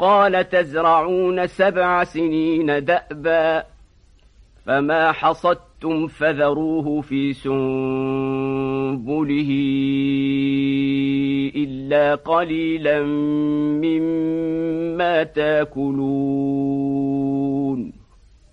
قال تزرعون سبع سنين دأبا فما حصدتم فذروه في سنبله إلا قليلا مما تاكلون